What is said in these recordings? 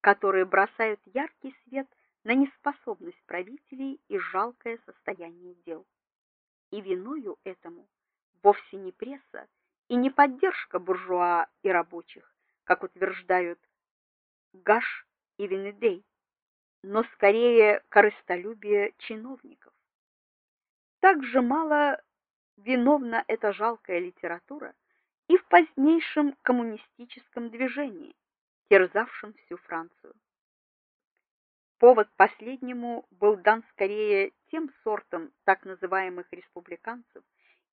которые бросают яркий свет на неспособность правителей и жалкое состояние дел. И виною этому вовсе не пресса и не поддержка буржуа и рабочих, как утверждают Гаш и Венедей, но скорее корыстолюбие чиновников. Так же мало виновна эта жалкая литература и в позднейшем коммунистическом движении, терзавшем всю Францию. Повод последнему был дан скорее тем сортом так называемых республиканцев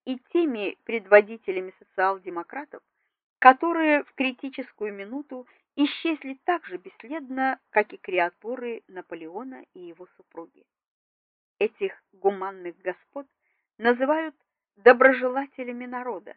и теми предводителями социал-демократов, которые в критическую минуту исчезли так же бесследно, как и креатуры Наполеона и его супруги. Этих гуманных господ называют доброжелателями народа.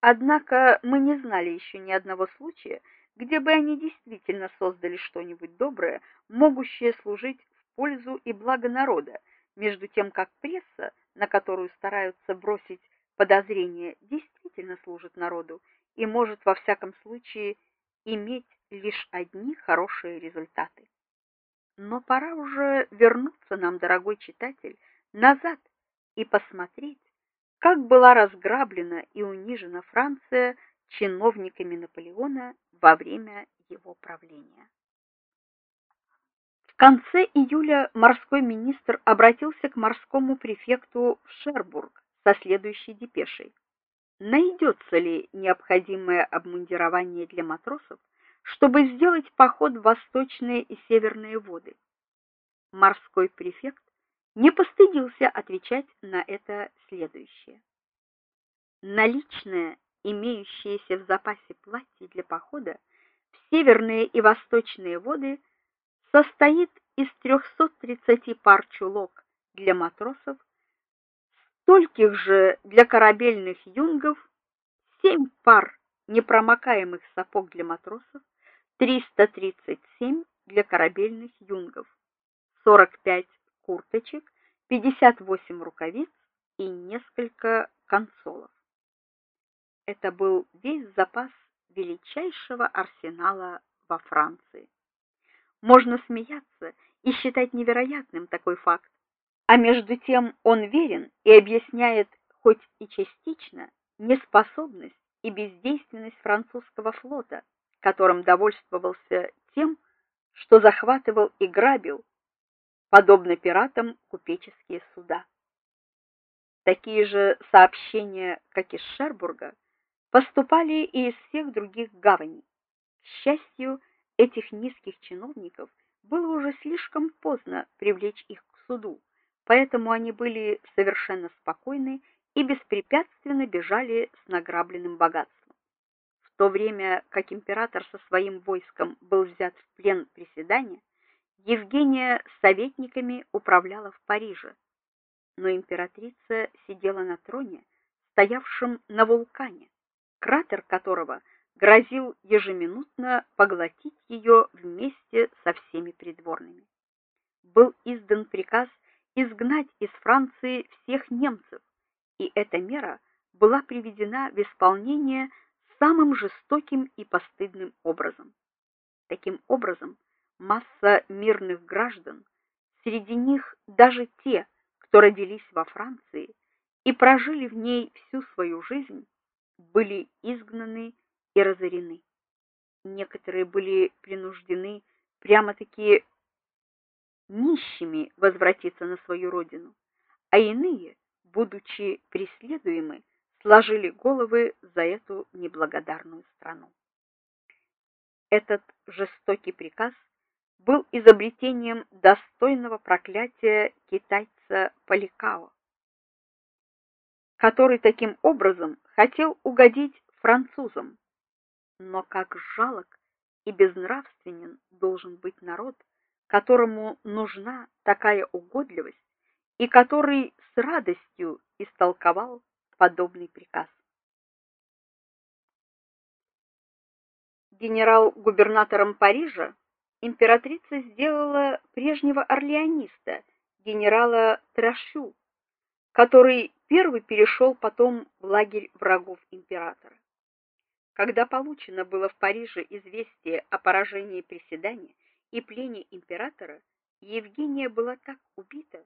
Однако мы не знали еще ни одного случая, где бы они действительно создали что-нибудь доброе, могущее служить в пользу и благо народа, между тем как пресса, на которую стараются бросить подозрения, действительно служит народу и может во всяком случае иметь лишь одни хорошие результаты. Но пора уже вернуться нам, дорогой читатель, назад и посмотреть, как была разграблена и унижена Франция чиновниками Наполеона во время его правления. В конце июля морской министр обратился к морскому префекту в Шербург со следующей депешей: найдется ли необходимое обмундирование для матросов, чтобы сделать поход в восточные и северные воды. Морской префект не постыдился отвечать на это следующее: наличное, имеющееся в запасе платье для похода в северные и восточные воды состоит из 330 пар чулок для матросов стольких же для корабельных юнгов, семь пар непромокаемых сапог для матросов, 337 для корабельных юнгов, 45 курточек, 58 рукавиц и несколько консолов. Это был весь запас величайшего арсенала во Франции. Можно смеяться и считать невероятным такой факт, а между тем он верен и объясняет хоть и частично неспособность и бездейственность французского флота, которым довольствовался тем, что захватывал и грабил подобно пиратам купеческие суда. Такие же сообщения, как из Шербурга, поступали и из всех других гаваней. К счастью, этих низких чиновников было уже слишком поздно привлечь их к суду поэтому они были совершенно спокойны и беспрепятственно бежали с награбленным богатством. В то время, как император со своим войском был взят в плен при седане, Евгения с советниками управляла в Париже, но императрица сидела на троне, стоявшем на вулкане, кратер которого грозил ежеминутно поглотить ее вместе со всеми придворными. Был издан приказ изгнать из Франции всех немцев, и эта мера была приведена в исполнение самым жестоким и постыдным образом. Таким образом, масса мирных граждан, среди них даже те, кто родились во Франции и прожили в ней всю свою жизнь, были изгнаны и разорены. Некоторые были принуждены прямо-таки нищими возвратиться на свою родину, а иные, будучи преследуемы, сложили головы за эту неблагодарную страну. Этот жестокий приказ был изобретением достойного проклятия китайца Поликао, который таким образом хотел угодить французам. Но как жалок и безнравственен должен быть народ, которому нужна такая угодливость и который с радостью истолковал подобный приказ. Генерал-губернатором Парижа императрица сделала прежнего орлеаниста, генерала Трашу, который первый перешел потом в лагерь врагов императора. Когда получено было в Париже известие о поражении приседания и плене императора Евгения была так убита,